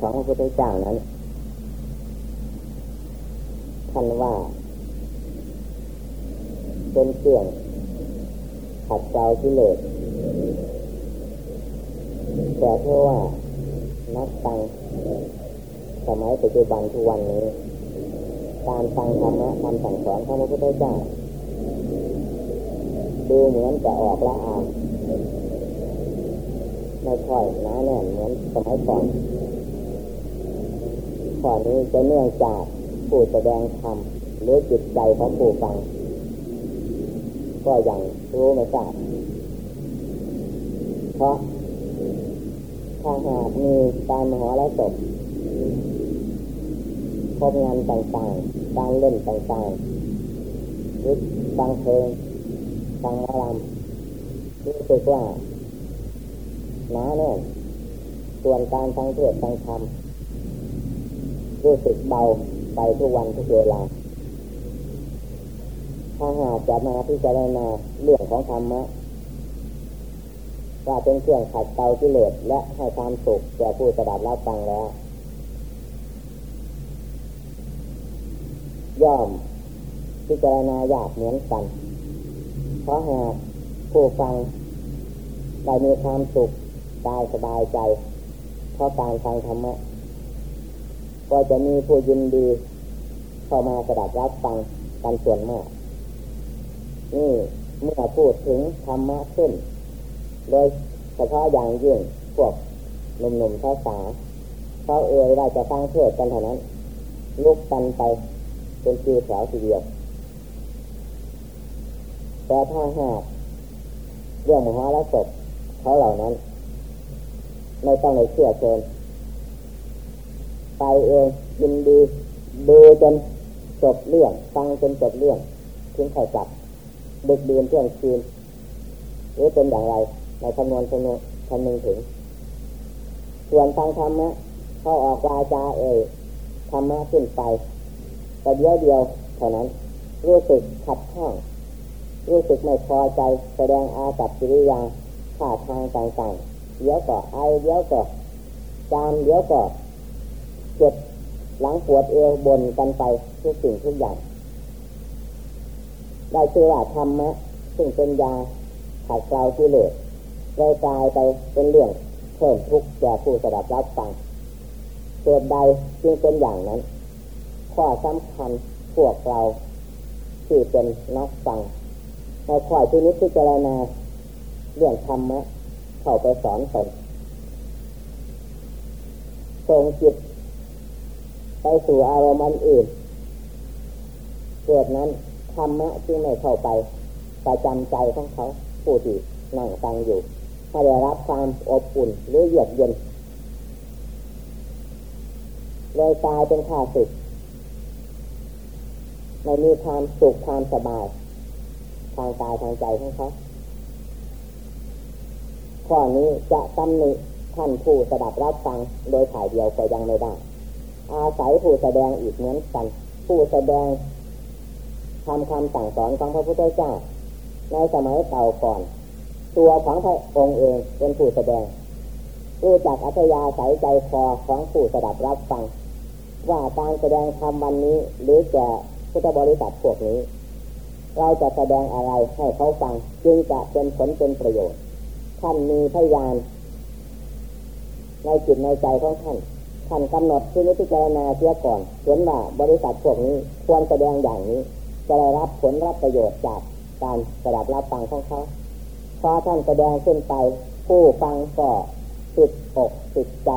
ของพระพุทธเจ้านั้นท่านว่า เป็นเครื่องขัดเกลาที่เลสแต่เพราะว่านักตังสมัยปัจจุบันทุกวันนี้ การฟังธรรมะคำสั่งสอนของพระพุทธเจ้าดูเหมือนจะออกละอ่านไม่ค่อยหนาแน่นเหมือนสมัยก่อน ข้อนี้จะเนื่องจากผู้แสดงธรรมหรือจิตใจของผู้ฟัง ก็ยังรู้ไม่ทราบเพราะถ้าหากมีการมหรสพพบงานต่างๆ การเล่นต่างๆหรือฟังเพลงฟังมรำรู้สึกว่าหนาแน่นส่วนการฟังเทศฟังธรรม รู้สึกเบาไปทุกวันทุกเวลา ถ้าหากจะมาพิจารณาเรื่องของธรรมะว่าเป็นเครื่องขัดเกลากิเลสและให้ความสุขแก่ผู้สดับรับฟังแล้ว ย่อมพิจารณายากเหมือนกัน เพราะหากผู้ฟังได้มีความสุขกายสบายใจ เพราะการฟังธรรมะ ก็จะมีผู้ยินดีเข้ามาสดับรับฟังกันส่วนมากนี่เมื่อพูดถึงธรรมะขึ้น โดยเฉพาะอย่างยิ่งพวกหนุ่มๆสาวๆเขาเอ่ยว่าจะฟังเทศกันเท่านั้น ลุกกันไปเป็นชื่อแถวทีเดียวแต่ถ้าหากเรื่องมหาละศพเขาเหล่านั้น ไม่ต้องเลยเชื่อเชิญ ไปเองยินดีดูจนจบเรื่องฟังจนจบเรื่องถึงค่อยกลับดึกเดือนเที่ยงคืนหรือเป็นอย่างไรในคำนวณคำนวณคำนึงถึง ส่วนทางธรรมะเขาออกวาจาเอ่ยธรรมะขึ้นไปแต่เดียวเดียวเท่านั้น รู้สึกขัดข้องรู้สึกไม่พอใจแสดงอากับกิริยาท่าทางต่างๆเดี๋ยวก็ไอเดี๋ยวก็จามเดี๋ยวก็ เจ็บหลังปวดเอวบนกันไปทุกสิ่งทุกอย่างได้ชื่อว่าธรรมะซึ่งเป็นยาขัดเกลากิเลสเลยกลายไปเป็นเรื่องเพิ่มทุกข์แก่ผู้สดับรับฟังเกิดใดจึงเป็นอย่างนั้น ข้อสำคัญพวกเราที่เป็นนักฟังในข้อที่นี้พิจารณาเรื่องธรรมะเข้าไปสอนตนทรงจิต ไปสู่อารมณ์อื่นเกิดนั้นธรรมะจึงไม่เข้าไปประจำใจของเขาผู้ที่นั่งฟังอยู่ถ้าได้รับความอบอุ่นหรือเยือกเย็นเลยกลายเป็นข้าศึกไม่มีความสุขความสบาย ทางกายทางใจของเขาข้อนี้จะตำหนิท่านผู้สดับรับฟังโดยถ่ายเดียวก็ยังไม่ได้ อาศัยผู้แสดงอีกเหมือนกัน ผู้แสดงทำคำสั่งสอนของพระพุทธเจ้า ในสมัยเก่าก่อน ตัวของพระองค์เองเป็นผู้แสดงรู้จักอัธยาศัยใจคอของผู้สดับรับฟัง ว่าการแสดงธรรมวันนี้ หรือแก่พุทธบริษัทพวกนี้ เราจะแสดงอะไรให้เขาฟัง จึงจะเป็นผลเป็นประโยชน์ ท่านมีพยาน ในจิตในใจของท่าน ท่านกำหนดที่นิพพานาเสียก่อนเห็นว่าบริษัทพวกนี้ควรแสดงอย่างนี้ จะได้รับผลรับประโยชน์จากการสดับรับฟังของเขาพอท่านแสดงขึ้นไป ผู้ฟังก็ติดอกติดใจ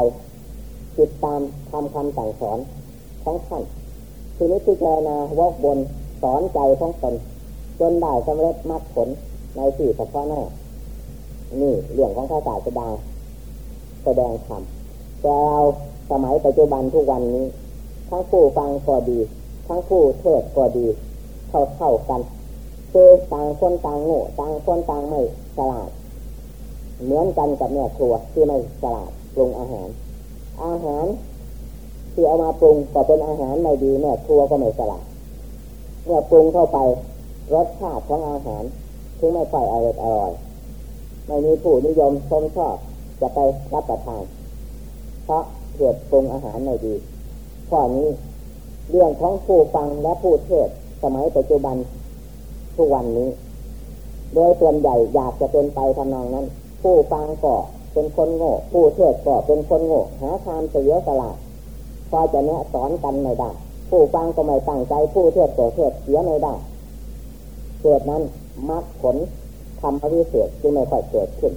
ติดตามทำคำสั่งสอนของท่านทีนี้พิจารณาวกบนสอนใจของตนจนได้สำเร็จมรรคผลในสี่เฉพาะหน้านี่เรื่องของพระศาสดาแสดงธรรมแต่เรา สมัยปัจจุบันทุกวันนี้ ทั้งผู้ฟังก็ดี ทั้งผู้เทศก็ดี เท่าเท่ากันคือต่างคนต่างโง่ต่างคนต่างไม่ฉลาด เหมือนกันกับแม่ครัวที่ไม่ฉลาดปรุงอาหาร อาหารที่เอามาปรุงก็เป็นอาหารไม่ดีแม่ครัวก็ไม่ฉลาดเมื่อปรุงเข้าไปรสชาติของอาหารถึงไม่ค่อยอร่อยอร่อยไม่มีผู้นิยมชมชอบจะไปรับประทาน เพราะ เกิดปรุงอาหารไม่ดี ข้อนี้เรื่องของผู้ฟังและผู้เทศสมัยปัจจุบันทุกวันนี้ โดยส่วนใหญ่อยากจะเป็นไปทำนองนั้น ผู้ฟังก็เป็นคนโง่ ผู้เทศก็เป็นคนโง่หาความเสียสละพอจะแนะสอนกันไม่ได้ผู้ฟังก็ไม่ตั้งใจผู้เทศก็เทศเสียไม่ได้เกิดนั้นมรรคผลทำอวิเศษจึงไม่ค่อยเกิดขึ้น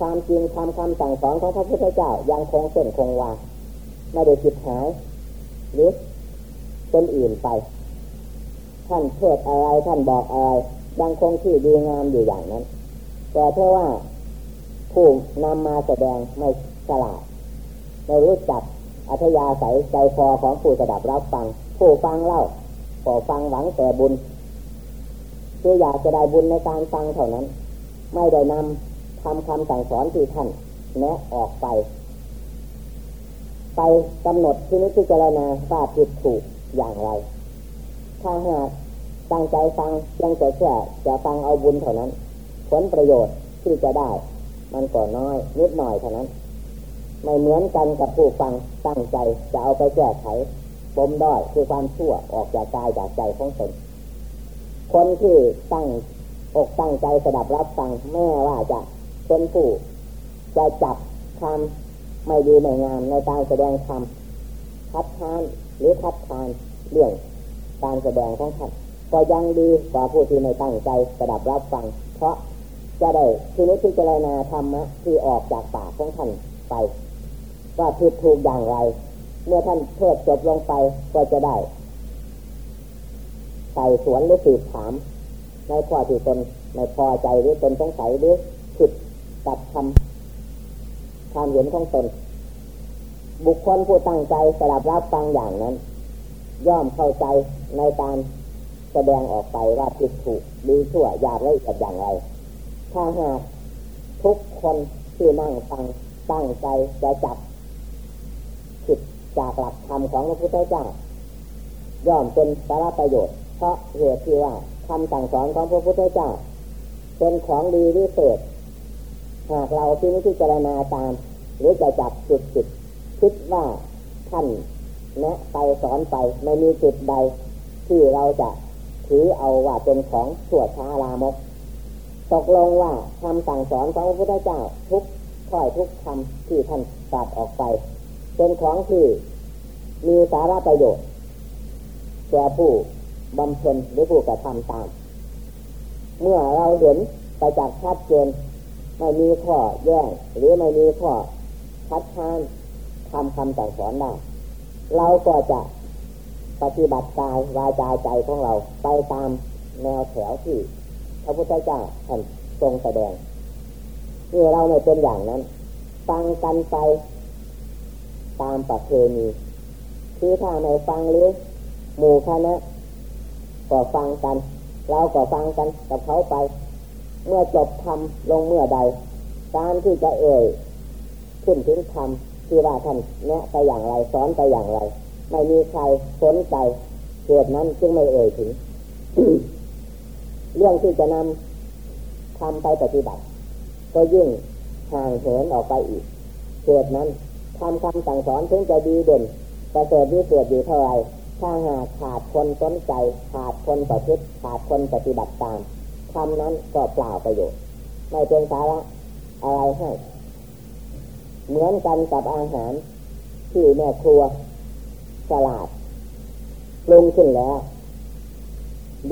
ความจริงคำคำสั่งสอนของพระพุทธเจ้ายังคงเส้นคงวา ไม่ได้ผิดหายหรือเป็นอื่นไป ท่านเทศอะไรท่านบอกอะไรยังคงที่ดีงามอยู่อย่างนั้น แต่เท่าว่าผู้นำมาแสดงไม่ฉลาดไม่รู้จักอัธยาศัยใจคอของผู้สดับรับฟัง ผู้ฟังเล่าขอฟังหวังแต่บุญคืออยากจะได้บุญในการฟังเท่านั้น ไม่ได้นำทำคำสั่งสอนที่ท่านแนะออกไป ไปกำหนดที่นิพพานาว่าผิดถูกอย่างไร ถ้าหากตั้งใจฟังยังแต่แค่จะฟังเอาบุญเท่านั้น ผลประโยชน์ที่จะได้ มันก็น้อยนิดหน่อยเท่านั้น ไม่เหมือนกันกับผู้ฟังตั้งใจจะเอาไปแก้ไขปมด้อยคือความชั่วออกจากกายจากใจของตนคนที่ตั้งอกตั้งใจสดับรับฟังแม่ว่าจะเป็นผู้จะจับคำ ไม่ดีไม่งามในการแสดงคำคัดค้านหรือคัดค้านเรื่องการแสดงของท่านก็ยังดีกว่าผู้ที่ไม่ตั้งใจสดับรับฟัง เพราะจะได้ทีนี้พิจรณาธรรมะที่ออกจากปากของท่านไปว่าผิดถูกอย่างไร เมื่อท่านเทศจบลงไปก็จะได้ใส่สวนหรือสืบถาม ในข้อที่ตนไม่พอใจหรือตนสงสัยหรือผิดกับคำ ความเห็นของตน บุคคลผู้ตั้งใจสดับรับฟังอย่างนั้น ย่อมเข้าใจในการแสดงออกไปว่าผิดถูกดีชั่วอยากละเอียดอย่างไร ถ้าหากทุกคนที่นั่งฟังตั้งใจจะจับผิดจากหลักธรรมของพระพุทธเจ้าย่อมเป็นสาระประโยชน์ เพราะเหตุที่ว่าคำสั่งสอนของพระพุทธเจ้าเป็นของดีวิเศษ หากเราที่นี้ที่เจรณาตาม หรือจะจับจุดจุดคิดว่าท่านแนะไปสอนไปไม่มีจุดใด ที่เราจะถือเอาว่าเป็นของชั่วช้าลามก ตกลงว่าคำสั่งสอนของพระพุทธเจ้าทุกข้อยทุกคำที่ท่านตัดออกไป เป็นของที่มีสาระประโยชน์แก่ผู้บำเพ็ญหรือผู้กระทำตาม เมื่อเราเห็นไปจากชัดเจน ไม่มีข้อแย้งหรือไม่มีข้อคัดค้านทำคำสั่งสอนได้เราก็จะปฏิบัติกายวาจาใจของเราไปตามแนวแถวที่พระพุทธเจ้าท่านทรงแสดงนี่อเราไม่เป็นอย่างนั้นฟังกันไปตามประเพณีคือถ้าไม่ฟังหรือหมู่คณะก็ฟังกัน เราก็ฟังกันกับเขาไป เมื่อจบทำลงเมื่อใด การที่จะเอ่ยขึ้นถึงคำที่ว่าท่านแนะไปอย่างไรสอนไปอย่างไร ไม่มีใครสนใจเกิดนั้นจึงไม่เอ่ยถึง เรื่องที่จะนำทำไปปฏิบัติ ก็ยิ่งห่างเหินออกไปอีกเกิดนั้นทำคำสั่งสอนถึงจะดีเด่นแต่เกิดดีเกิดอยู่เท่าไรถ้าหากขาดคนสนใจ ขาดคนประพฤติขาดคนปฏิบัติตาม คำนั้นก็เปล่าประโยชน์ไม่เป็นสาระอะไรให้เหมือนกันกับอาหารที่แม่ครัวสลาดปรุงขึ้นแล้ว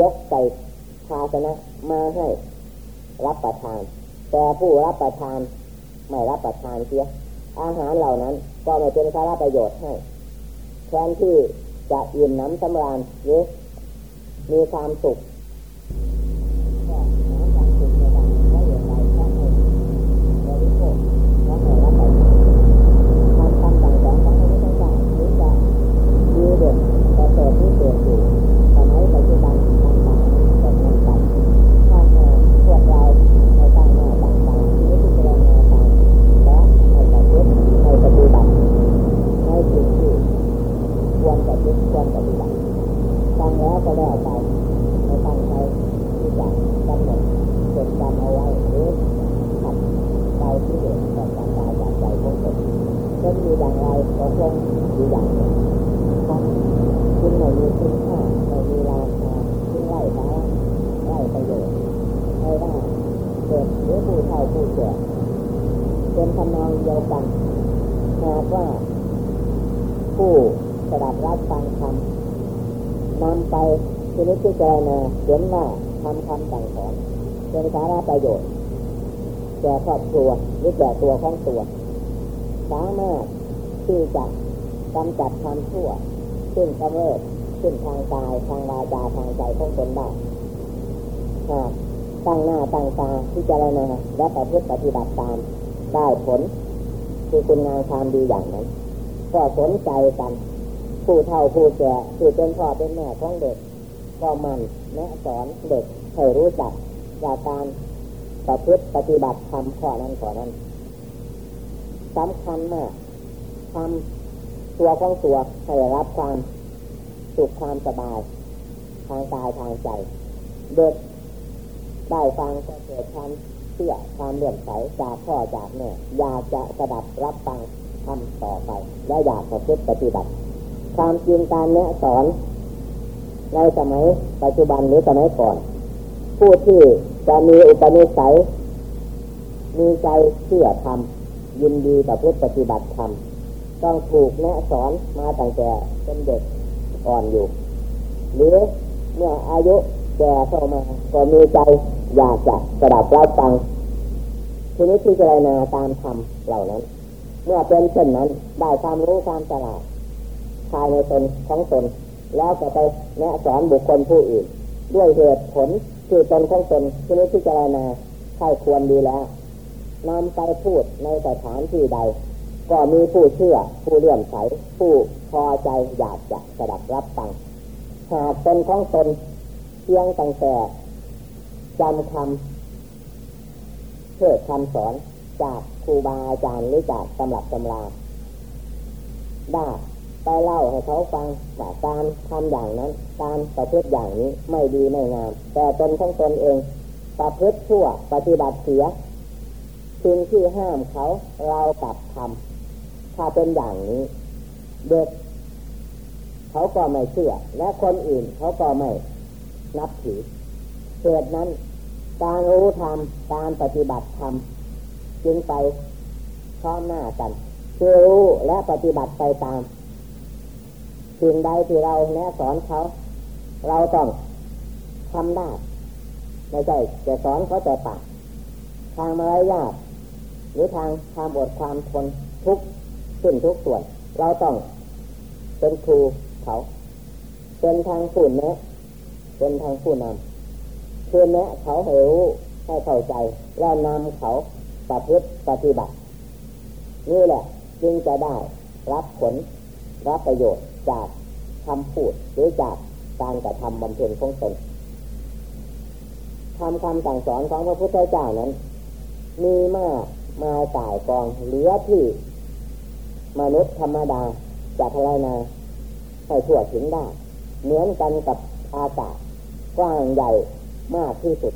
ยกใส่ภาชนะมาให้รับประทาน แต่ผู้รับประทานไม่รับประทานเสียอาหารเหล่านั้นก็ไม่เป็นสาระประโยชน์ให้แทนที่จะอิ่มน้ำสำราญหรือมีความสุขก็หาความสุขไม่ได้เพราะเหตุใดเพราะไม่บริโภคเพราะไม่รับประทานทำคำสั่งสอนของพระพุทธเจ้าหรือจะดีเด่นประเสริฐที่เกิดอยู่สมัยปัจจุบันต่างๆก็เหมือนกันถ้าหากพวกเราไม่ตั้งหน้าตั้งตาที่จะพิจารณาตามและไม่ประพฤติไม่ปฏิบัติในสิ่งที่ควรปฏิบัติควรปฏิบัติฟังแล้วก็ได้ไปไม่ตั้งใจที่จะกำหนดจดจำเอาไว้หรือขัดใจที่เด็กจากการตายจากใจของตนเป็นอยู่อย่างไรก็คง อยู่อย่างนี้ครับจึงไม่มีคุณค่าไม่มีราคาจึงไล่ไปไล่ประโยชน์ไม่ได้เด็กหรือผู้เฒ่าผู้แก่เป็นทำนองเดียวกันหากว่า ผู้สดับรับฟังคำนำไป ทีนี้ที่เจรณาเห็นว่าทำคำสั่งสอนเป็นสาระประโยชน์แก่ครอบครัวหรือแก่ตัวของตัวสามารถที่จะกำจัดความชั่วขึ้นกำเริบขึ้นทางกายทางวาจาทางใจของตนได้ตั้งหน้าตั้งตาที่จะรณาและประพฤติปฏิบัติตามได้ผล คือคุณงามความดีอย่างนั้น ก็สนใจกันผู้เฒ่าผู้แก่ผู้เป็นพ่อเป็นแม่ของเด็ก ก็มันแนะสอนเด็กให้รู้จักจากการประพฤติปฏิบัติทำข้อนั้นข้อนั้นสำคัญมากทำตัวของตัวให้รับความสุขความสบาย ทางกายทางใจ เด็กได้ฟังก็เกิดความเชื่อความเลื่อมใสจากพ่อจากแม่อยากจะสดับรับฟังทำต่อไป และอยากประพฤติปฏิบัติ ความจริงการแนะสอน ในสมัยปัจจุบันหรือสมัยก่อน ผู้ที่จะมีอุปนิสัย มีใจเชื่อทำยินดีประพฤติปฏิบัติธรรมต้องถูกแนะสอนมาตั้งแต่เป็นเด็กอ่อนอยู่ หรือเมื่ออายุแก่เข้ามาก็มีใจอยากจะสดับรับฟังทีนี้ที่จะรายนาตามธรรมเหล่านั้น เมื่อเป็นเช่นนั้นได้ความรู้ความฉลาดภายในตนของตน แล้วก็ไปแนะสอนบุคคลผู้อื่น ด้วยเหตุผลคือตนของตนที่นี้ที่จะรายนาใช่ควรดีแล้วนำไปพูดในสถานที่ใด ก็มีผู้เชื่อ ผู้เลื่อมใส ผู้พอใจอยากจะสดับรับฟังหากเป็นของตนเพียงตั้งแต่จำคำเทศคำสอนจากครูบาอาจารย์หรือจากตำรับตำราได้ ไปเล่าให้เขาฟังว่าการทำอย่างนั้น การประพฤติอย่างนี้ไม่ดีไม่งาม แต่ตนของตนเอง ประพฤติชั่วปฏิบัติเสียสิ่งที่ห้ามเขาเรากลับทำถ้าเป็นอย่างนี้ เด็ก เขาก็ไม่เชื่อ และคนอื่นเขาก็ไม่นับถือเหตุนั้น การรู้ธรรมการปฏิบัติธรรมจึงไปพร้อมหน้ากันคือรู้และปฏิบัติไปตาม สิ่งใดที่เราแนะสอนเขา เราต้องทำได้ไม่ใช่จะสอนเขาแต่ปากทางมารยาทหรือทางความอดความทนทุกสิ่งทุกส่วน เราต้องเป็นครูเขาเป็นทางผู้แนะเป็นทางผู้นำคือแนะเขาให้รู้ให้เข้าใจ แล้วนำเขาประพฤติปฏิบัติ นี่แหละจึงจะได้รับผลรับประโยชน์ จากคำพูดหรือจากการกระทำบำเพ็ญของตนทำคำสั่งสอนของพระพุทธเจ้านั้น มีมากมาตายกองเหลือที่มนุษย์ธรรมดาจะทลายนาให้ทั่วถึงได้ เหมือนกันกับอากาศกว้างใหญ่มากที่สุด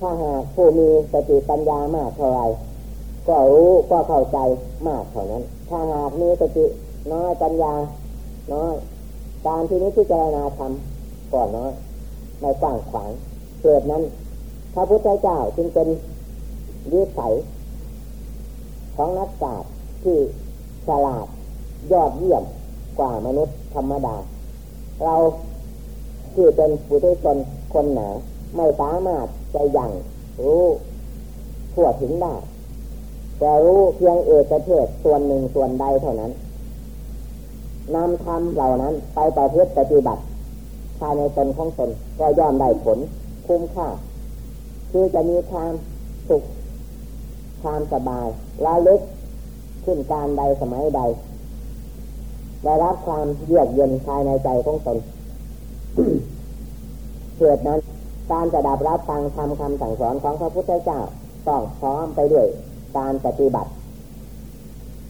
ถ้าหากผู้มีสติปัญญามากเท่าไรก็รู้ก็เข้าใจมากเท่านั้น ถ้าหากมีสติ น้อยปัญญา น้อยการที่นี้ที่เจรณาทำก่อนน้อยในกว้างขวางเกิดนั้น พระพุทธเจ้าจึงเป็นวิสัยของนักศาสตร์ที่ฉลาดยอดเยี่ยมกว่ามนุษย์ธรรมดา เราที่เป็นผู้ที่ตนคนหนาไม่สามารถจะยังรู้ทั่วถึงได้แต่รู้เพียงเอกเทศส่วนหนึ่งส่วนใดเท่านั้น นำธรรมเหล่านั้นไปประพฤติปฏิบัติภายในตนของตนก็ย่อมได้ผลคุ้มค่า คือจะมีความสุขความสบายละลึกขึ้นการใดสมัยใดได้รับความเยือกเย็นภายในใจของตนเหตุนั้นการจะดับรับฟังทำคำสั่งสอนของพระพุทธเจ้าต้องพร้อมไปด้วยการปฏิบัติ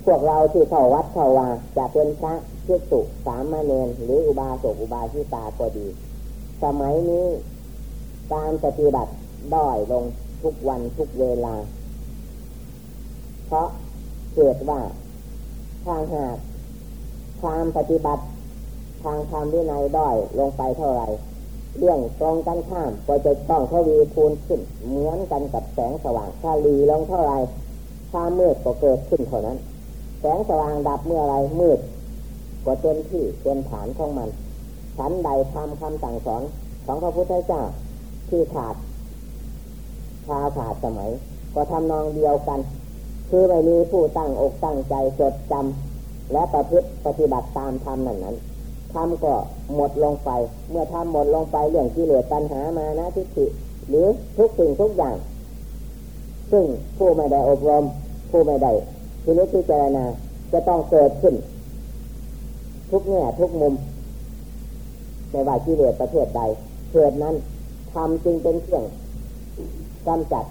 พวกเราที่เข้าวัดเข้าวาจะเป็นพระพิสุสามเณรหรืออุบาสกอุบาสิตาก็ดี สมัยนี้การปฏิบัติด้อยลงทุกวันทุกเวลา เพราะเกิดว่าทางหากความปฏิบัติ ทางธรรมวินัยด้อยลงไปเท่าไหร่เรื่องตรงกันข้ามก็จะต้องทวีคูณขึ้น เหมือนกันกับแสงสว่างถ้าลีลงเท่าไรความมืดก็เกิดขึ้นเท่านั้น แสงสว่างดับเมื่อไรมืดก็เต็มที่เต็มฐานของมันฉันใดทำคำสั่งสอนของพระพุทธเจ้าที่ขาดชาขาดสมัย ก็ทำนองเดียวกัน คือไม่มีผู้ตั้งอกตั้งใจจดจำและประพฤติปฏิบัติตามธรรมนั้นนั้นทำก็หมดลงไป เมื่อทำหมดลงไปเรื่องกิเลสปัญหามานะทิฏฐิหรือทุกสิ่งทุกอย่าง ซึ่งผู้ไม่ได้อบรม ผู้ไม่ได้ ทีนี้พิจารณาจะต้องเกิดขึ้น ทุกแง่ทุกมุมไม่ว่ากิเลสประเภทใดเกิดนั้นทำจึงเป็นเครื่องกำจัด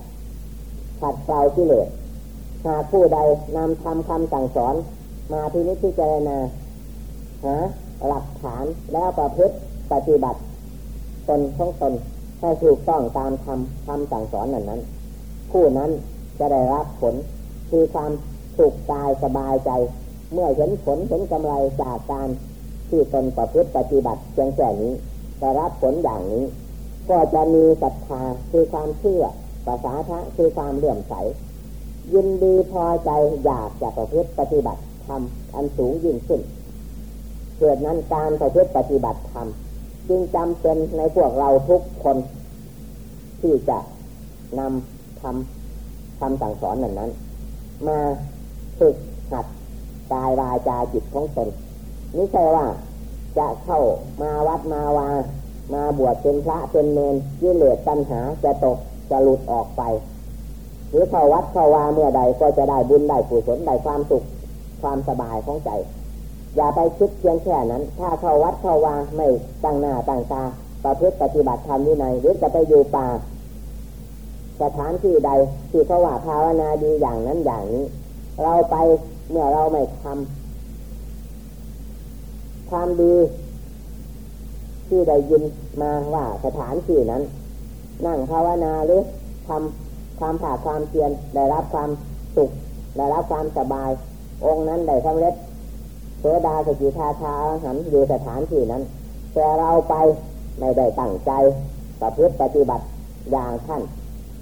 ขัดเกลากิเลสหากผู้ใดนำทำคำสั่งสอน มาที่นิพพิจารณาหาหลักฐานแล้วประพฤติปฏิบัติตนของตนให้ถูกต้องตามคำคำสั่งสอนนั้นนั้น ผู้นั้นจะได้รับผลคือความ สุขกายสบายใจ เมื่อเห็นผลเห็นกำไรจากการที่ตนประพฤติปฏิบัติเพียงแค่นี้ได้รับผลอย่างนี้ ก็จะมีศรัทธาคือความเชื่อภาษาทะคือความเลื่อมใส ยินดีพอใจอยากจะประพฤติปฏิบัติทำอันสูงยิ่งขึ้นเกิดนั้นการประพฤติปฏิบัติธรรมจึงจำเป็นในพวกเราทุกคน ที่จะนำทำทำสั่งสอนนั้นนั้น มา ฝึกหัดกายวาจาจิตของตนนี่ใช่ว่า จะเข้ามาวัดมาวามาบวชเป็นพระเป็นเนรยิ่เหลือตัณหาจะตกจะหลุดออกไปหรือเข้าวัดเข้าวาเมื่อใดก็จะได้บุญได้กุศลได้ความสุขความสบายของใจ อย่าไปคิดเพียงแค่นั้น ถ้าเข้าวัดเข้าวาไม่ตั้งหน้าตั้งตาประพฤติปฏิบัติธรรมวินัยหรือจะไปอยู่ป่าสถานที่ใดที่เขาว่าภาวนาดีอย่างนั้นอย่างนี้ เราไปเมื่อเราไม่ทำความดีที่ได้ยินมาว่าสถานที่นั้น นั่งภาวนาหรือทำความผ่าความเพียรได้รับความสุขได้รับความสบาย องค์นั้นได้สำเร็จเสดาสกิทาชาหันอยู่สถานที่นั้น แต่เราไปไม่ได้ตั้งใจประพฤติปฏิบัติอย่างท่าน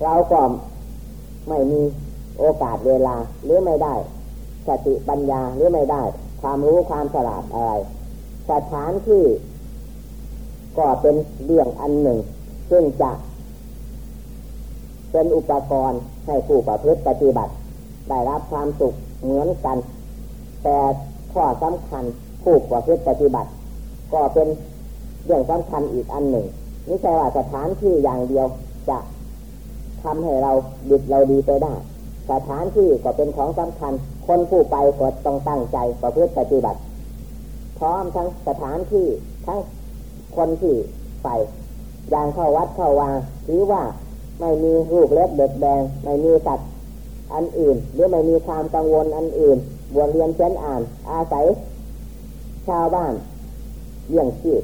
เราก็ไม่มี โอกาสเวลาหรือไม่ได้สติปัญญาหรือไม่ได้ ความรู้ความฉลาดอะไรสถานที่ก็เป็นเรื่องอันหนึ่ง ซึ่งจะเป็นอุปกรณ์ให้ผู้ประพฤติปฏิบัติ ได้รับความสุขเหมือนกัน แต่ข้อสำคัญผู้ประพฤติปฏิบัติ ก็เป็นเรื่องสำคัญอีกอันหนึ่งนี่ใช่ว่าสถานที่อย่างเดียวจะทำให้เราดิบเราดีไปได้ สถานที่ก็เป็นของสำคัญ คนผู้ไปก็ต้องตั้งใจประพฤติปฏิบัติ พร้อมทั้งสถานที่ทั้งคนที่ไปอย่างเข้าวัดเข้าวาหรือว่าไม่มีรูปเล็กเด็กแดงไม่มีสัตว์อันอื่น หรือไม่มีความกังวลอันอื่นบวชเรียนเช่นอ่าน อาศัย ชาวบ้านเลี้ยงชีพ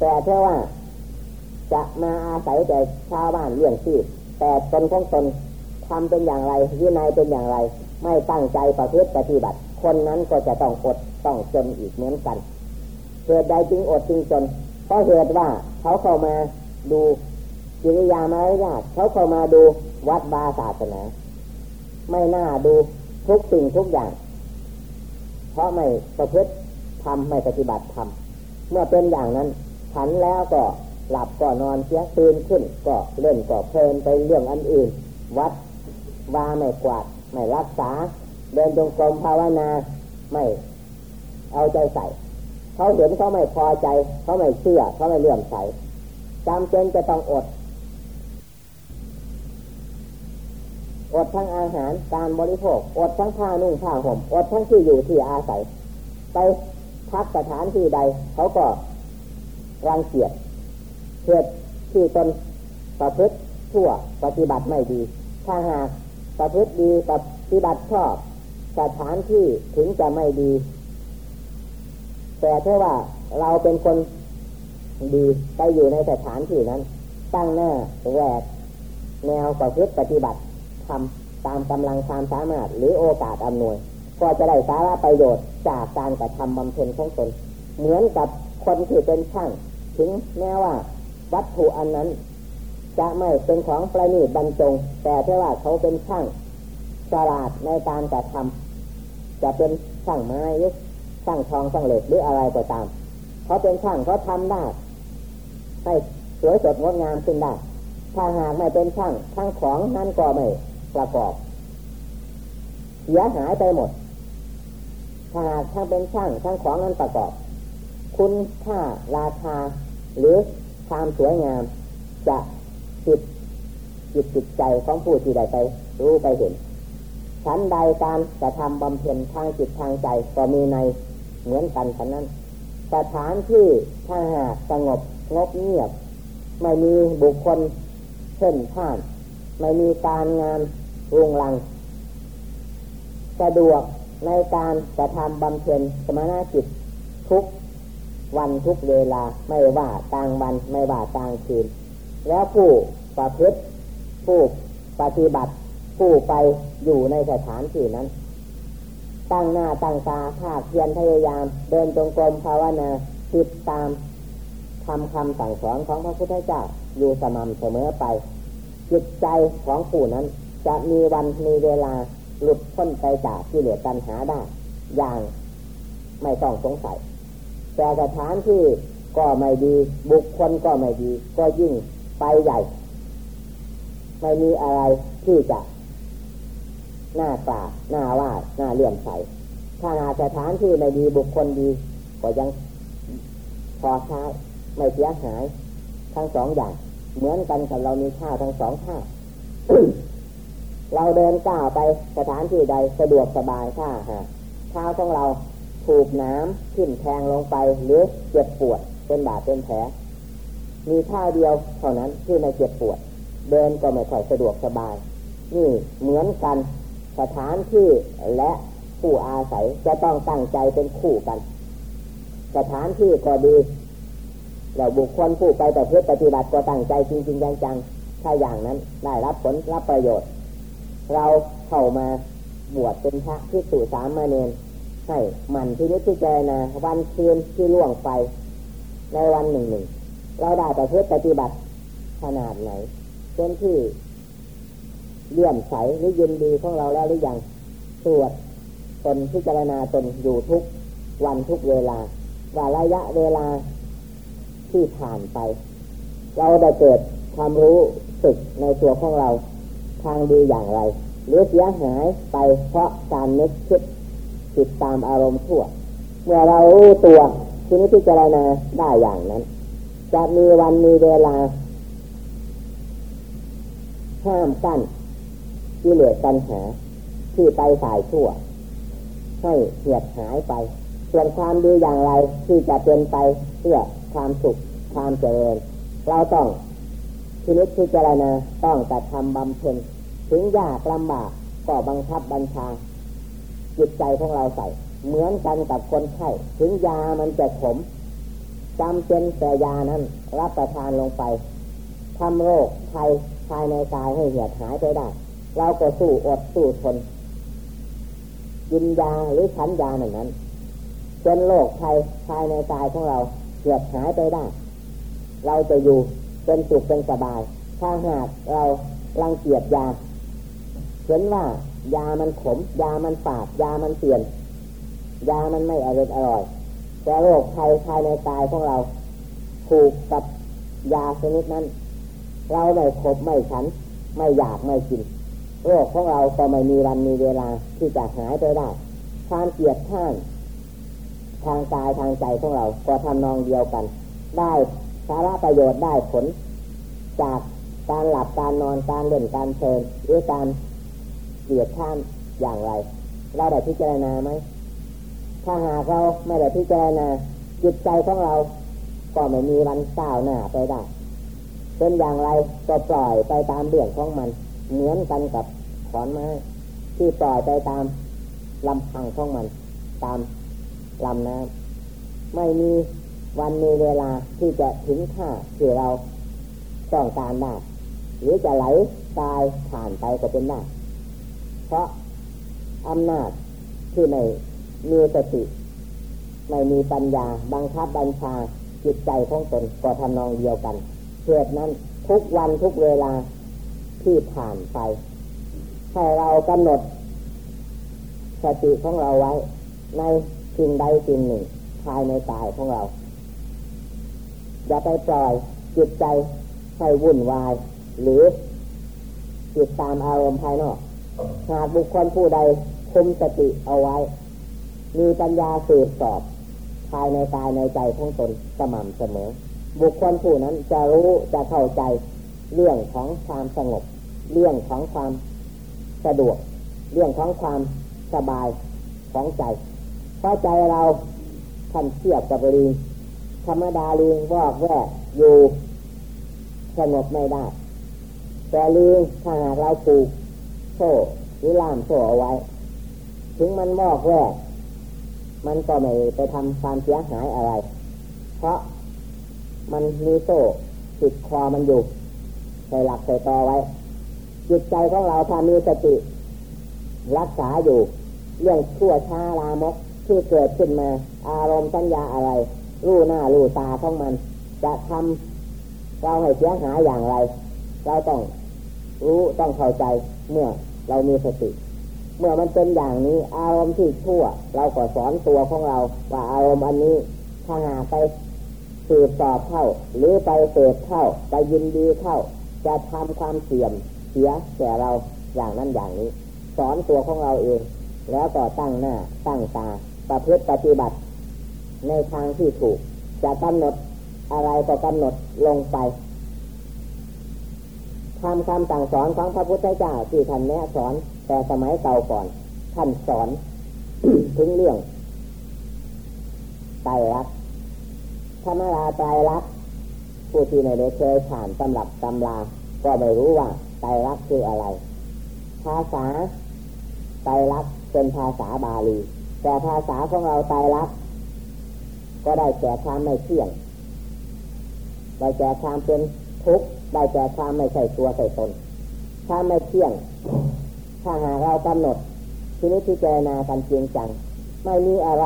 แต่เท่าว่า จะมาอาศัยแต่ชาวบ้านเลี้ยงชีพแต่ตนของตน ทำเป็นอย่างไรวินัยเป็นอย่างไร ไม่ตั้งใจประพฤติปฏิบัติ คนนั้นก็จะต้องอดต้องจนอีกเหมือนกันเหตุใดจึงอดจึงจน เพราะเหตุว่าเขาเข้ามาดูกิริยามารยาทเขาเข้ามาดูวัดบาศาสนาไม่น่าดูทุกสิ่งทุกอย่าง เพราะไม่ประพฤติทำไม่ปฏิบัติทำเมื่อเป็นอย่างนั้นฉันแล้วก็หลับก็นอนเสียตื่นขึ้น ก็เล่นก็เพลินไปเรื่องอันอื่น วัด วาไม่กวาดไม่รักษา เดินจงกรมภาวนาไม่เอาใจใส่เขาเห็นเขาไม่พอใจ เขาไม่เชื่อเขาไม่เลื่อมใสจำเป็นจะต้องอด อดทั้งอาหารการบริโภค อดทั้งผ้านุ่งผ้าห่ม อดทั้งที่อยู่ที่อาศัย ไปพักสถานที่ใด เขาก็รังเกียจเพื่อที่ตนประพฤติชั่วปฏิบัติไม่ดี ถ้าหาก ประพฤติดีปฏิบัติชอบ สถานที่ถึงจะไม่ดี แต่ถ้าว่าเราเป็นคนดีไปอยู่ในสถานที่นั้น ตั้งหน้าแหวกแนวประพฤติปฏิบัติทำตามกำลังความสามารถหรือโอกาสอำนวย ก็จะได้สาระประโยชน์จากการกระทำบำเพ็ญของตนเหมือนกับคนที่เป็นช่าง ถึงแม้ว่า วัตถุอันนั้น จะไม่เป็นของประณีตบรรจง แต่เท่ว่าเขาเป็นช่างฉลาดในการกระทำจะเป็นช่างไม้ช่างทองช่างเหล็กหรืออะไรก็ตามเขาเป็นช่างเขาทำได้ให้สวยสดงดงามขึ้นได้ถ้าหากไม่เป็นช่างช่างของนั้นก็ไม่ประกอบเสียหายไปหมดถ้าหากช่างเป็นช่างช่างของนั้นประกอบ คุณค่าราคาหรือความสวยงามจะ จิตจิตจิตใจของผู้ที่ใดไปรู้ไปเห็นชั้นใดการจะทำบำเพ็ญทางจิตทางใจก็มีในเหมือนกันฉะนั้นสถานที่ถ้าหากสงบงบเงียบ ไม่มีบุคคลเช่นท่าน ไม่มีการงานรุงรัง สะดวกในการจะทำบำเพ็ญสมณจิตทุกวันทุกเวลาไม่ว่ากลางวันไม่ว่ากลางคืน แล้วผู้ ประพฤติผู้ปฏิบัติผู้ไปอยู่ในสถานที่นั้น ตั้งหน้าตั้งตาภาคเพียรพยายาม เดินจงกรมภาวนาติดตามทำคำสั่งสอนของพระพุทธเจ้าอยู่สม่ำเสมอไป จิตใจของผู้นั้น จะมีวันมีเวลาหลุดพ้นไปจากที่เหลือปัญหาได้ อย่างไม่ต้องสงสัย แต่สถานที่ก็ไม่ดี บุคคลก็ไม่ดี ก็ยิ่งไปใหญ่ ไม่มีอะไรที่จะหน้ากราบหน้าว่าหน้าเลื่อมใสถ้าหาสถานที่ไม่ดีบุคคลดีก็ยังพอใช้ไม่เสียหาย ทั้งสองอย่าง เหมือนกันกับเรามีข้าวทั้งสองข้าวเราเดินก้าวไปสถานที่ใดสะดวกสบายถ้าหาข้าวของเราถูกน้ำขึ้นแทงลงไปหรือเจ็บปวดเป็นบาดเป็นแผลมีท่าเดียวเท่านั้นที่ไม่เจ็บปวด เดินก็ไม่ค่อยสะดวกสบาย นี่เหมือนกันสถานที่และผู้อาศัยจะต้องตั้งใจเป็นคู่กัน สถานที่ก็ดีแล้วบุคคลผู้ไปแต่เพื่อปฏิบัติก็ตั้งใจจริงๆจังๆถ้าอย่างนั้นได้รับผลรับประโยชน์ เราเข้ามาบวชเป็นพระที่สู่สามมาเนนให้มันที่นิพพานนะวันคืนที่ล่วงไป ในวันหนึ่งหนึ่งเราได้แต่เพื่อปฏิบัติขนาดไหน เป็นที่เลื่อมใสหรือยินดีของเราแล้วหรือยังตรวจตนพิจารณาตนอยู่ทุกวันทุกเวลา ว่าระยะเวลาที่ผ่านไป เราได้เกิดความรู้สึกในตัวของเราทางดีอย่างไร หรือเสียหายไปเพราะการนึกคิดติดตามอารมณ์ทั่ว เมื่อเรารู้ตัวทีนี้พิจารณาได้อย่างนั้น จะมีวันมีเวลา ห้ามกั้นที่เหลือปัญหา ที่ไปสายชั่ว ให้เหียดหายไป ส่วนความดีอย่างไรที่จะเป็นไปเพื่อความสุขความเจริญ เราต้องชีวิตพิจารณาต้องแต่ทำบำเพ็ญถึงยากลำบากก็บังคับบัญชาจิตใจของเราใส่ เหมือนกันกับคนไข้ถึงยามันจะขมจำเป็นแต่ยานั้น รับประทานลงไปทำโรคภัย ภายในกายให้เหียดหายไปได้ เราก็สู้อดสู้ทนกินยาหรือฉันยาเหนึ่งนั้นจนโรคภัยภายในกายของเราเกิดหายไปได้ เราจะอยู่เป็นสุขเป็นสบาย ถ้าหากเรารังเกียจยาเห็นว่ายามันขม ยามันฝาด ยามันเปลี่ยน ยามันไม่อร่อยอร่อย แต่โรคภัยภายในกายของเรา ถูกกับยาชนิดนั้น เราไม่ขบไม่ฉัน ไม่อยากไม่กินโรคของเราก็ไม่มีวันมีเวลาที่จะหายไปได้ความเกลียดข้านทางกายทางใจของเรา ก็ทำนองเดียวกัน ได้สาระประโยชน์ได้ผล จากการหลับการนอนการเล่นการเชิญหรือการเกลียดข้านอย่างไร เราได้พิจารณาไหมถ้าหากเราไม่ได้พิจารณาจิตใจของเรา ก็ไม่มีวันก้าวหน้าไปได้ เป็นอย่างไรก็ปล่อยไปตามเรื่องของมัน เหมือนกันกับขอนไม้ที่ปล่อยไปตามลำพังของมัน ตามลำน้ำไม่มีวันมีเวลาที่จะถึงค่าที่เราต้องการได้หรือจะไหลตายผ่านไปก็เป็นได้เพราะอำนาจที่ไม่มีสติ ไม่มีปัญญาบังคับบัญชาจิตใจของตนก็ทำนองเดียวกัน เหตุนั้น ทุกวันทุกเวลาที่ผ่านไป ให้เรากำหนดสติของเราไว้ ในสิ่งใดสิ่งหนึ่ง ภายในกายของเรา อย่าไปปล่อยจิตใจให้วุ่นวาย หรือจิตตามอารมณ์ภายนอก หากบุคคลผู้ใดคุมสติเอาไว้ มีปัญญาสืบสอบ ภายในกายในใจของตนสม่ำเสมอ บุคคลผู้นั้นจะรู้จะเข้าใจเรื่องของความสงบ เรื่องของความสะดวก เรื่องของความสบายของใจเพราะใจเราท่านเทียบกับลิงธรรมดาลิงวอกแวกอยู่สงบไม่ได้ แต่ลิงถ้าหากเราปลูกโซ่หรือล่ามโซ่เอาไว้ ถึงมันวอกแวกมันก็ไม่ไปทำความเสียหายอะไร เพราะ มันมีโซ่ติดคอมันอยู่ใส่หลักใส่ตอไว้ จิตใจของเราถ้ามีสติ รักษาอยู่ เรื่องชั่วช้าลามกที่เกิดขึ้นมา อารมณ์สัญญาอะไร รู้หน้ารู้ตาของมัน จะทำเราให้เสียหายอย่างไร เราต้องรู้ต้องเข้าใจเมื่อเรามีสติ เมื่อมันเป็นอย่างนี้ อารมณ์ที่ชั่ว เราก็สอนตัวของเรา ว่าอารมณ์อันนี้ถ้าหาไป สืบสอบเข้า หรือไปเสพเข้าไปยินดีเข้า จะทำความเสื่อมเสียแก่เราอย่างนั้นอย่างนี้ สอนตัวของเราเอง แล้วก็ตั้งหน้าตั้งตาประพฤติปฏิบัติ ในทางที่ถูก จะกำหนดอะไรก็กำหนดลงไปทำคำสั่งสอนของพระพุทธเจ้าที่ท่านแนะสอนแต่สมัยเก่าก่อน ท่านสอนถึงเรื่องไตรลักษณ์ รรมราไตรลักผู้ที่ในได้เคยผ่านตำรับตำราก็ไม่รู้ว่าไตรลักคืออะไร ภาษาไตรลักเป็นภาษาบาลี แต่ภาษาของเราไตรลักก็ได้แก่ความไม่เที่ยงได้แก่ความเป็นทุกข์ได้แก่ความไม่ใช่ตัวใส่ตนถ้าไม่เที่ยง ถ้าหากเรากำหนดทีนี้ที่เจรนากันจริงจัง ไม่มีอะไร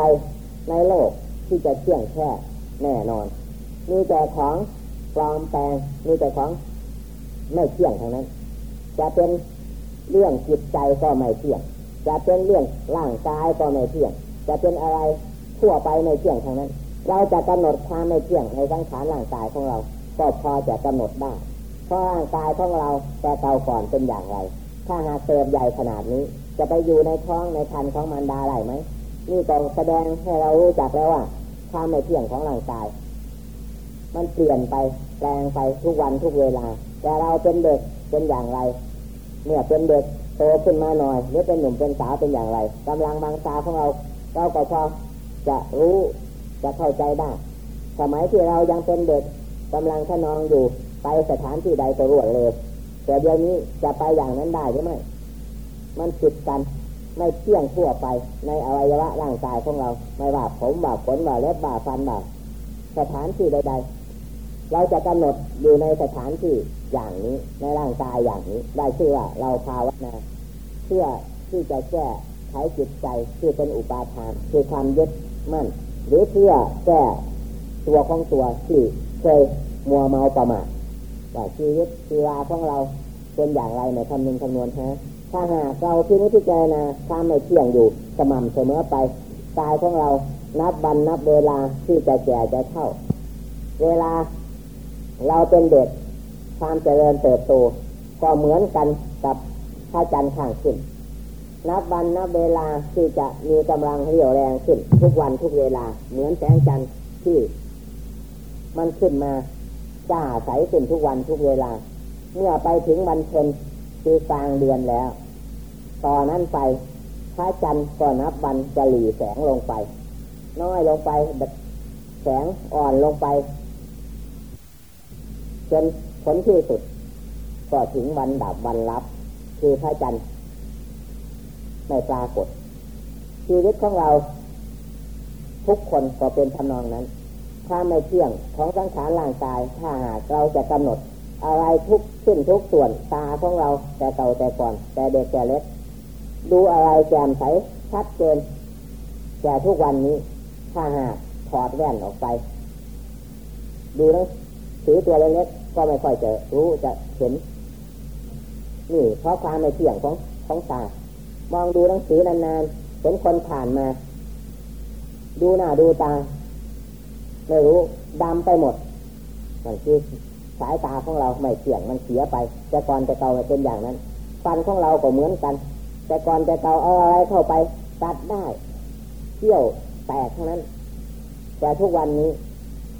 ในโลกที่จะเที่ยงแค่ แน่นอน มีแต่ของปลอมแปลงมีแต่ของไม่เที่ยงทางนั้น จะเป็นเรื่องจิตใจก็ไม่เที่ยง จะเป็นเรื่องร่างกายก็ไม่เที่ยง จะเป็นอะไรทั่วไปไม่เที่ยงทางนั้น เราจะกำหนดความไม่เที่ยงในสังขารร่างกายของเรา ก็พอจะกำหนดได้เพราะร่างกายของเราแต่เก่าก่อนเป็นอย่างไร ถ้าหากเติบใหญ่ขนาดนี้ จะไปอยู่ในท้องในคันของมารดาได้ไหมนี่ก็แสดงให้เรารู้จักแล้วว่า ความไม่เที่ยงของร่างกาย มันเปลี่ยนไปแปลงไปทุกวันทุกเวลา แต่เราเป็นเด็กเป็นอย่างไร เนี่ยเป็นเด็กโตขึ้นมาหน่อยหรือเป็นหนุ่มเป็นสาวเป็นอย่างไรกำลังบางตาของเราเราก็พอจะรู้จะเข้าใจได้สมัยที่เรายังเป็นเด็กกำลังขนองอยู่ไปสถานที่ใดก็รวดเร็วแต่เดี๋ยวนี้จะไปอย่างนั้นได้หรือไม่ มันผิดกัน ไม่เที่ยงทั่วไปในอวัยวะร่างกายของเรา ไม่ว่าผมบ่าขนบ่าเล็บบ่าฟันบ่าสถานที่ใด ๆ เราจะกำหนดอยู่ในสถานที่อย่างนี้ในร่างกายอย่างนี้ ได้ชื่อว่าเราภาวนาเพื่อที่จะแก้ไขจิตใจที่เป็นอุปาทาน คือความยึดมั่น หรือเพื่อแก้ตัวของตัวที่เคยมัวเมาประมาทว่าชีวิตชีวาของเราเป็นอย่างไรในคำนึงคำนวณฮะ ถ้าหากเราที่นี้ที่เจนะความไม่เที่ยงอยู่สม่ำเสมอไปกายของเรานับวันนับเวลาที่จะแก่จะเท่า เวลาเราเป็นเด็กความเจริญเติบโตก็เหมือนกันกับพระจันทร์ข้างขึ้น นับวันนับเวลาที่จะมีกำลังเรี่ยวแรงขึ้น ทุกวันทุกเวลาเหมือนแสงจันทร์ที่ มันขึ้นมาจ้าใสขึ้นทุกวันทุกเวลา เมื่อไปถึงวันเพ็ญคือกลางเดือนแล้ว ตอนนั้นไปพระจันทร์ก็นับวันจะหลีแสงลงไป น้อยลงไปแสงอ่อนลงไปจนผลที่สุด ก็ถึงวันดับวันรับ คือพระจันทร์ไม่ปรากฏ ชีวิตของเรา ทุกคนก็เป็นทำนองนั้น ถ้าไม่เที่ยงของสังขารร่างกาย ถ้าหากเราจะกำหนด อะไรทุกสิ้นทุกส่วนตาของเราแต่เก่าแต่ก่อน แต่เด็กแต่เล็ก ดูอะไรแจ่มใสชัดเจนแต่ทุกวันนี้ ถ้าหากถอดแว่นออกไป ดูหนังสือตัวเล็กๆก็ไม่ค่อยจะรู้จะเห็น นี่เพราะความไม่เที่ยงของของตามองดูหนังสือนานๆเป็นคนผ่านมา ดูหน้าดูตา ไม่รู้ดำไปหมดมันคือสายตาของเราไม่เที่ยงมันเสียไป แต่ก่อนแต่เก่าเป็นอย่างนั้น ฟันของเราก็เหมือนกัน แต่ก่อนแต่เก่าเอาอะไรเข้าไป ตัดได้เที่ยวแตกเท่านั้น แต่ทุกวันนี้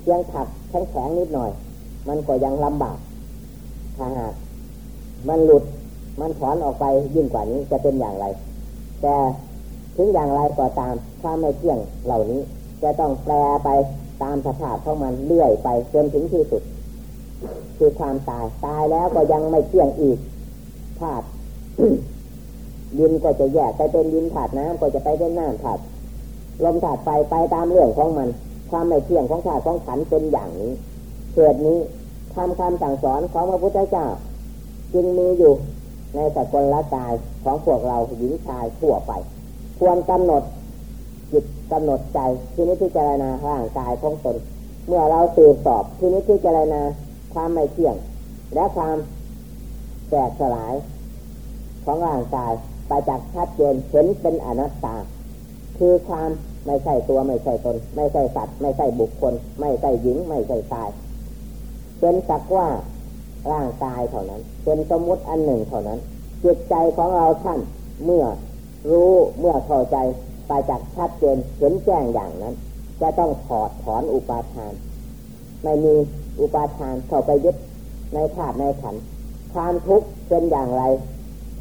เพียงถักแข็งแข็งนิดหน่อย มันก็ยังลำบากถ้าหากมันหลุดมันถอนออกไปยิ่งกว่านี้จะเป็นอย่างไร แต่ถึงอย่างไรก็ตามความไม่เที่ยงเหล่านี้ จะต้องแปลไปตามสภาพของมันเรื่อยไปจนถึงที่สุด คือความตายตายแล้วก็ยังไม่เที่ยงอีกธาตุ ดินก็จะแยกไปเป็นดินธาตุน้ำก็จะไปเป็นน้ำธาตุลมธาตุไฟไปตามเรื่องของมัน ความไม่เที่ยงของธาตุของขันเป็นอย่างนี้เหตุนี้ทำคำสั่งสอนของพระพุทธเจ้า จึงมีอยู่ในสกลละกายของพวกเราหญิงชายทั่วไป ควรกำหนดจิตกำหนดใจที่นิพพจารณาร่างกายของตน เมื่อเราสืบสอบที่นิพพจารณาความไม่เที่ยง และความแตกสลายของร่างกาย ไปจากชัดเจนเห็นเป็นอนัตตา คือความไม่ใช่ตัวไม่ใช่ตน ไม่ใช่สัตว์ ไม่ใช่บุคคล ไม่ใช่หญิง ไม่ใช่ชาย เป็นสักว่าร่างกายเท่านั้น เป็นสมมติอันหนึ่งเท่านั้น จิตใจของเราท่านเมื่อรู้เมื่อเข้าใจไปจากชัดเจนเห็นแจ้งอย่างนั้น จะต้องถอดถอนอุปาทาน ไม่มีอุปาทานเข้าไปยึดในธาตุในขันความทุกข์เป็นอย่างไร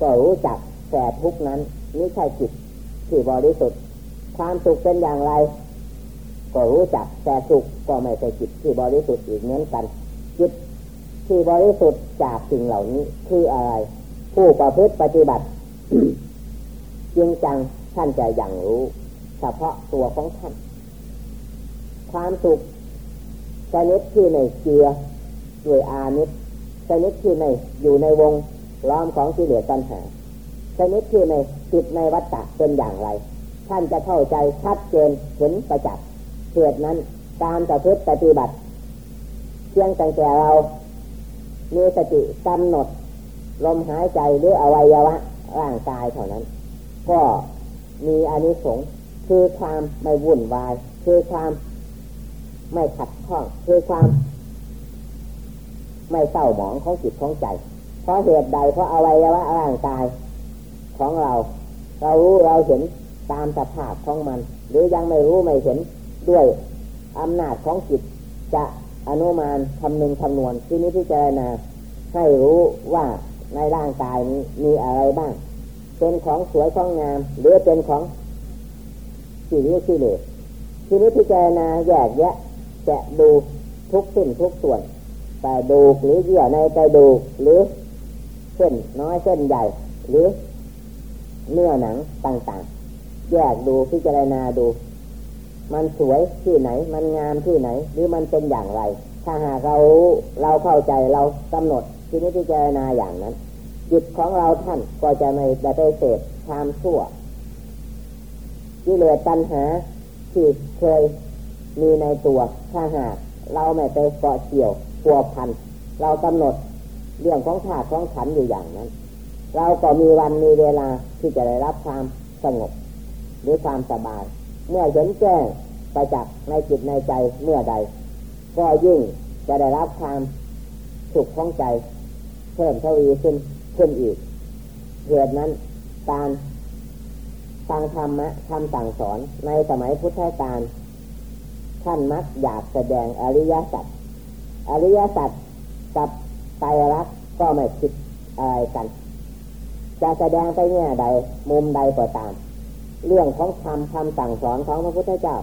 ก็รู้จัก แต่ทุกนั้นนี่ใช่จิตที่บริสุทธิ์ความสุขเป็นอย่างไร ก็รู้จักแต่สุขก็ไม่ใช่จิตที่บริสุทธิ์อีกเหมือนกันจิตที่บริสุทธิ์จากสิ่งเหล่านี้คืออะไร ผู้ประพฤติปฏิบัติจริงจังท่านจะอย่างรู้ เฉพาะตัวของท่าน ความสุขชนิดที่ในเจือด้วยอานิชชนิดที่ในอยู่ในวงล้อมของที่เหลือตัณหา ชนิดที่ในจิตในวัฏฏะเป็นอย่างไร ท่านจะเข้าใจชัดเจนเห็นประจักษ์เหตุนั้นการประพฤติปฏิบัติเพียงแต่เรา มีสติกำหนด ลมหายใจหรืออวัยวะ ร่างกายเท่านั้น ก็มีอนิสงส์คือความไม่วุ่นวาย คือความไม่ขัดข้อง คือความ ไม่เศร้าหมองของจิตของใจ เพราะเหตุใดเพราะอวัยวะร่างกาย ของเรา เรารู้เราเห็นตามสภาพของมัน หรือยังไม่รู้ไม่เห็นด้วยอำนาจของจิตจะอนุมานคำนึงคำนวณที่นี้พิจารณาให้รู้ว่าในร่างกายนี้มีอะไรบ้าง เป็นของสวยของงาม หรือเป็นของสิ่งที่เหลือที่นี้พิจารณาแยกแยะจะดูทุกสิ่งทุกส่วนแต่ดูหรือเยื่อในกระดูกหรือเส้นน้อยเส้นใหญ่ หรือ เนื้อหนังต่างๆ แยกดูพิจารณาดู มันสวยที่ไหน มันงามที่ไหน หรือมันเป็นอย่างไร ถ้าหากเราเราเข้าใจเรากำหนดที่นี้พิจารณาอย่างนั้นจิตของเราท่านก็จะไม่ได้ไปเสพความชั่วที่เหลือตัณหาที่เคยมีในตัวถ้าหากเราไม่ไปเกาะเกี่ยวปัวพัน เรากำหนดเรื่องของธาตุของขันอยู่อย่างนั้น เราก็มีวันมีเวลา ที่จะได้รับความสงบหรือความสบาย เมื่อเห็นแจ้งไปจากในจิตในใจเมื่อใด ก็ยิ่งจะได้รับความสุขของใจ เพิ่มทวีขึ้นขึ้นอีกเหตุนั้นการฟังธรรมะคำสั่งสอนในสมัยพุทธกาลท่านมักอยากแสดงอริยสัจอริยสัจกับไตรลักษณ์ก็ไม่คิดอะไรกัน จะแสดงไปแง่ใด มุมใดก็ตาม เรื่องของธรรมคำสั่งสอนของพระพุทธเจ้า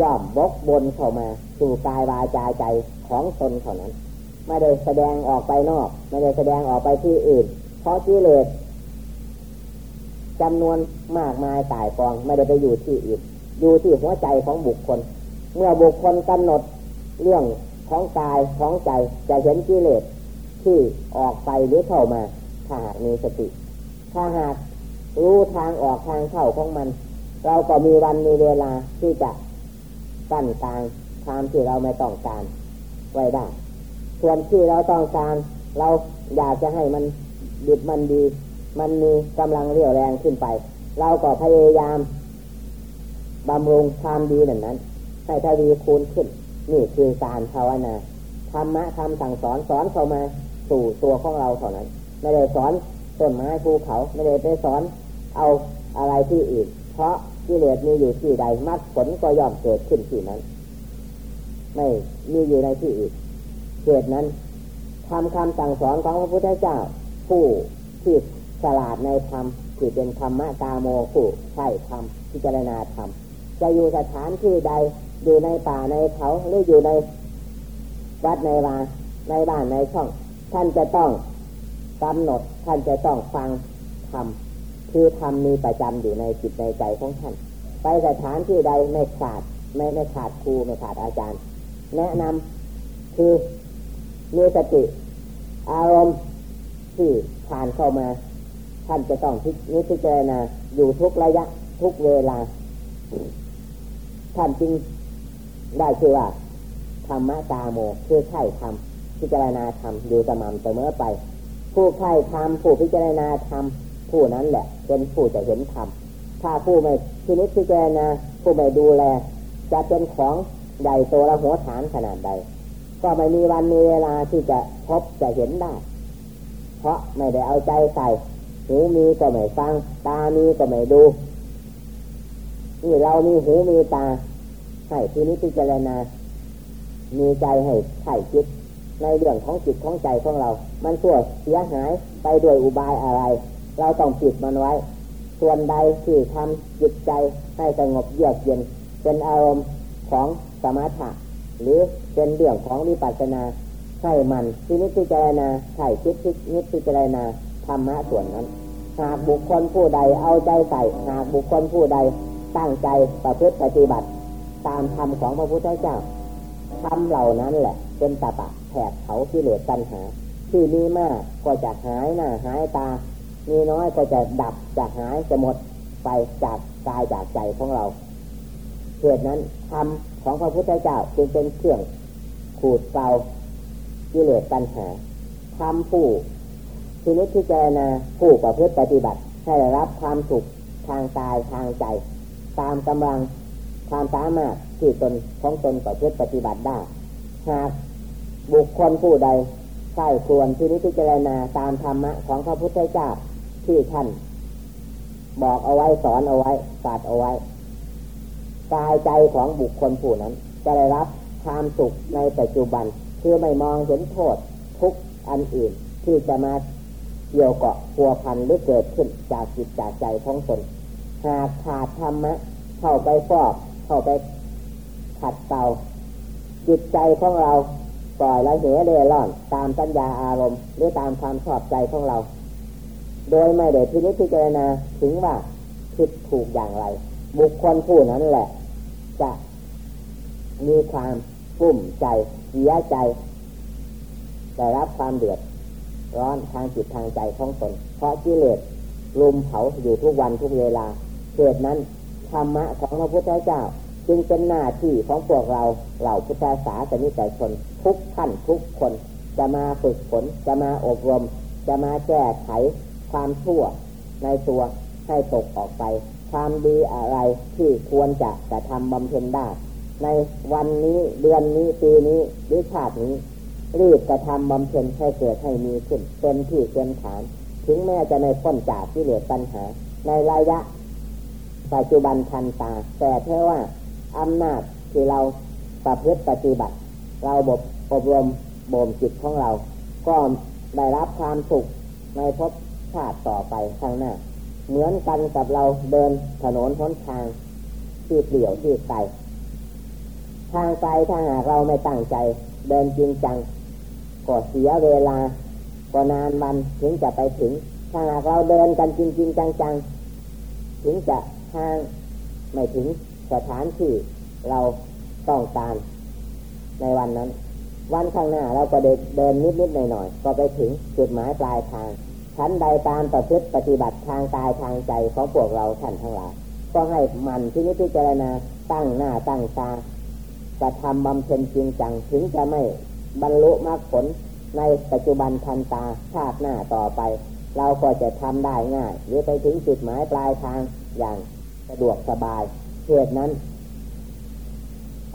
ย่อมบกบนเข้ามา สู่กายวาจาใจของตนเท่านั้น ไม่ได้แสดงออกไปนอก ไม่ได้แสดงออกไปที่อื่น เพราะกิเลสจำนวนมากมายตายกองไม่ได้ไปอยู่ที่อื่นอยู่ที่หัวใจของบุคคล เมื่อบุคคลกำหนดเรื่องของกายของใจจะเห็นกิเลสที่ออกไปหรือเข้ามาถ้ามีสติ ถ้าหากรู้ทางออกทางเข้าของมัน เราก็มีวันมีเวลาที่จะกั้นกลางความที่เราไม่ต้องการ ไว้ได้ ส่วนที่เราต้องการ เราอยากจะให้มันดีมันดี มันมีกำลังเรี่ยวแรงขึ้นไป เราก็พยายามบำรุงความดีนั้นนั้นให้ทวีคูณขึ้น นี่คือการภาวนาธรรมะคำสั่งสอนสอนเข้ามาสู่ตัวของเราเท่านั้น ไม่ได้สอน ต้นไม้ภูเขาไม่ได้ไปสอน เอาอะไรที่อื่น เพราะกิเลสมีอยู่ที่ใดมรรคผลก็ย่อมเกิดขึ้นที่นั้น ไม่มีอยู่ในที่อื่นเหตุนั้นทำคำสั่งสอนของพระพุทธเจ้า ผู้ที่ฉลาดในธรรมที่เป็นธรรมะกาโมผู้ใช่ธรรมพิจารณาธรรมจะอยู่สถานที่ใดอยู่ในป่าในเขาหรืออยู่ในวัดในวาในบ้านในช่อง ท่านจะต้อง กำหนดท่านจะต้องฟังธรรมคือธรรมมีประจำอยู่ในจิตในใจของท่าน ไปสถานที่ใดไม่ขาดไม่ไม่ขาดครูไม่ขาดอาจารย์ แนะนำคือมีสติอารมณ์ที่ผ่านเข้ามา ท่านจะต้องนิพจารณาอยู่ทุกระยะทุกเวลา ท่านจึงได้ชื่อว่าธรรมะตาโมคือใช่ธรรมพิจารณาธรรมอยู่สม่ำเสมอไป ผู้ใช่ธรรมผู้พิจารณาธรรมผู้นั้นแหละ เป็นผู้จะเห็นธรรมถ้าผู้ไม่พินิจพิจารณาผู้ไม่ดูแล จะเป็นของใหญ่โตระหัวฐานขนาดใด ก็ไม่มีวันมีเวลาที่จะพบจะเห็นได้ เพราะไม่ได้เอาใจใส่หูมีก็ไม่ฟัง ตามีก็ไม่ดูนี่เรามีหูมีตาให้ทีนี้พิจารณามีใจให้ไข่คิด ในเรื่องของจิตของใจของเรา มันชั่วเสียหายไปด้วยอุบายอะไร เราต้องปิดมันไว้ ส่วนใดที่ทำจิตใจให้สงบเยือกเย็น เป็นอารมณ์ของสมาธิหรือเป็นเรื่องของวิปัสสนาให้มันที่นิพพิจารณาไข่คิดนิพพิจารณาธรรมะส่วนนั้น หากบุคคลผู้ใดเอาใจใส่หากบุคคลผู้ใดตั้งใจประพฤติปฏิบัติ ตามธรรมของพระพุทธเจ้าธรรมเหล่านั้นแหละ เป็นตะปะ กเขาที่เหลือตัณหา ที่มีมากก็จะหายหน้าหายตา มีน้อยก็จะดับจะหายจะหมดไปจากกายจากใจของเราเหตุนั้นธรรมของพระพุทธเจ้าจึงเป็นเครื่องขูดเกลาที่เหลือตัณหาทำผู้ทีนี้ที่เจนะผู้ประพฤติปฏิบัติ ให้รับความสุขทางกายทางใจ ตามกำลังความสามารถที่ตนของตนต่อพื่อปฏิบัติได้ หาก บุคคลผู้ใดใช่ควรที่นิพจารณาตามธรรมะของพระพุทธเจ้าที่ท่านบอกเอาไว้สอนเอาไว้ศาสตร์เอาไว้กายใจของบุคคลผู้นั้น จะได้รับความสุขในปัจจุบันเพื่อไม่มองเห็นโทษทุกอันอื่นที่จะมาเกี่ยวเกาะพัวพันหรือเกิดขึ้นจากจิตจากใจของตนหากขาดธรรมะเข้าไปฟอกเข้าไปขัดเตาจิตใจของเรา ปล่อยละเหเร่ร่อนตามสัญญาอารมณ์ หรือตามความชอบใจของเรา โดยไม่ได้พินิจพิจารณาถึงว่าผิดถูกอย่างไร บุคคลผู้นั้นแหละ จะมีความฟุ่มใจเสียใจได้รับความเดือดร้อนทางจิตทางใจของตนเพราะกิเลสลุมเผาอยู่ทุกวันทุกเวลาเหตุนั้นธรรมะของพระพุทธเจ้า จึงเป็นหน้าที่ของพวกเราเหล่าพุทธศาสนิกชน ทุกท่านทุกคน จะมาฝึกฝนจะมาอบรม จะมาแก้ไขความชั่วในตัวให้ตกออกไป ความดีอะไรที่ควรจะจะทำบำเพ็ญได้ ในวันนี้เดือนนี้ปีนี้หรือชาตินี้ รีบกระทำบำเพ็ญให้เกิดให้มีขึ้นเป็นที่เป็นฐาน ถึงแม้จะในพ้นจากที่เหลือปัญหา ในระยะ ปัจจุบันทันตา แต่เท่ว่า อำนาจที่เราประพฤติปฏิบัติ เราบบอบรมบ่มจิตของเรา ก็ได้รับความสุขในภพชาติต่อไปข้างหน้า เหมือนกันกับเราเดินถนนท้นทางที่เปลี่ยวที่ไกลทางไกลถ้าหากเราไม่ตั้งใจ เดินจริงจังก็เสียเวลาก็นานวันถึงจะไปถึง ถ้าหากเราเดินกันจริงจริงจังๆ ถึงจะทางไม่ถึง สถานที่เราต้องการในวันนั้น วันข้างหน้าเราก็เดินนิดนิดหน่อยหน่อยก็ไปถึงจุดหมายปลายทางชั้นใดตามประพฤติปฏิบัติทางกายทางใจของพวกเราท่านทั้งหลายก็ให้มันที่นี้พิจารณาตั้งหน้าตั้งตาจะทำบำเพ็ญจริงจังถึงจะไม่บรรลุมรรคผลในปัจจุบันทันตาชาติหน้าต่อไป เราก็จะทำได้ง่ายหรือไปถึงจุดหมายปลายทางอย่างสะดวกสบาย เหตุนั้น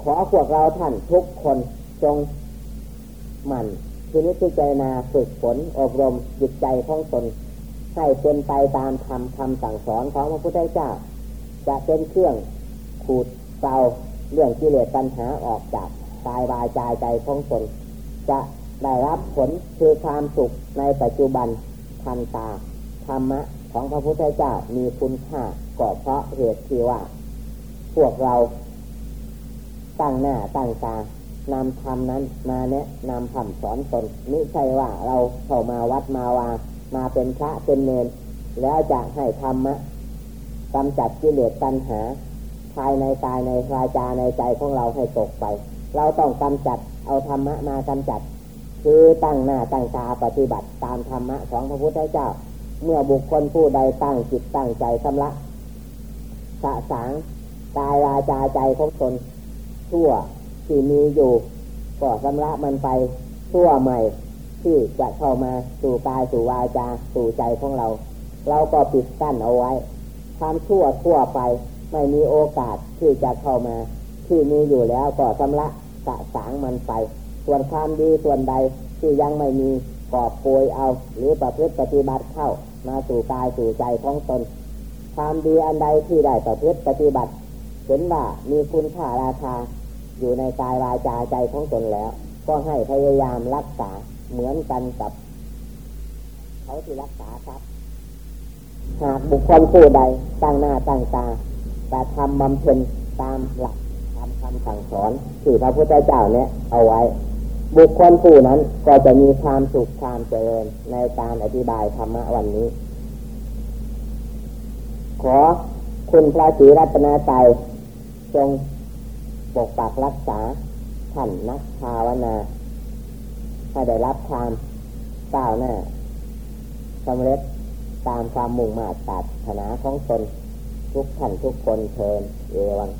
ขอพวกเราท่านทุกคนจงหมั่นทีนี้พิจารณาฝึกฝนอบรมจิตใจของตนให้เป็นไปตามธรรมคำสั่งสอนของพระพุทธเจ้า จะเป็นเครื่องขูดเกลาเรื่องกิเลสปัญหาออกจากกายวายใจใจของตนจะได้รับผลคือความสุขในปัจจุบันทันตาธรรมะของพระพุทธเจ้ามีคุณค่าก็เพราะเหตุที่ว่า พวกเราตั้งหน้าตั้งตานำธรรมนั้นมาแนะนำคำสอนตนไม่ใช่ว่าเราเข้ามาวัดมาวามาเป็นพระเป็นเนรแล้วจะให้ธรรมะกำจัดกิเลสตัณหา ภายในกายในวาจาในใจของเราให้ตกไป เราต้องกำจัดเอาธรรมะมากำจัด คือตั้งหน้าตั้งตาปฏิบัติตามธรรมะของพระพุทธเจ้า เมื่อบุคคลผู้ใดตั้งจิตตั้งใจสำละสะสาง กายวาจาใจของตนชั่วที่มีอยู่ก็สำละมันไปชั่วใหม่ที่จะเข้ามาสู่กายสู่วาจาสู่ใจของเรา เราก็ปิดกั้นเอาไว้ ความชั่วทั่วไปไม่มีโอกาสที่จะเข้ามา ที่มีอยู่แล้วก็สำละสะสางมันไป ส่วนความดีส่วนใดที่ยังไม่มีกอบโกยเอา หรือประพฤติปฏิบัติเข้ามาสู่กายสู่ใจของตน ความดีอันใดที่ได้ประพฤติปฏิบัติ เห็นว่ามีคุณค่าราคาอยู่ในกายวาจาใจของตนแล้ว ก็ให้พยายามรักษาเหมือนกันกับ เขาที่รักษาทรัพย์หากบุคคลผู้ใดตั้งหน้าตั้งตา แต่ทำบำเพ็ญตามหลักทำคำสั่งสอนที่พระพุทธเจ้าเนี่ยเอาไว้ บุคคลผู้นั้นก็จะมีความสุขความเจริญในการอธิบายธรรมะวันนี้ ขอคุณพระศรีรัตนตรัย จงปกปักรักษาท่านนักภาวนาให้ได้รับความก้าวหน้าสำเร็จตามความมุ่งมา่ตัดถนาของตนทุกท่านทุกคนเทินเอวัง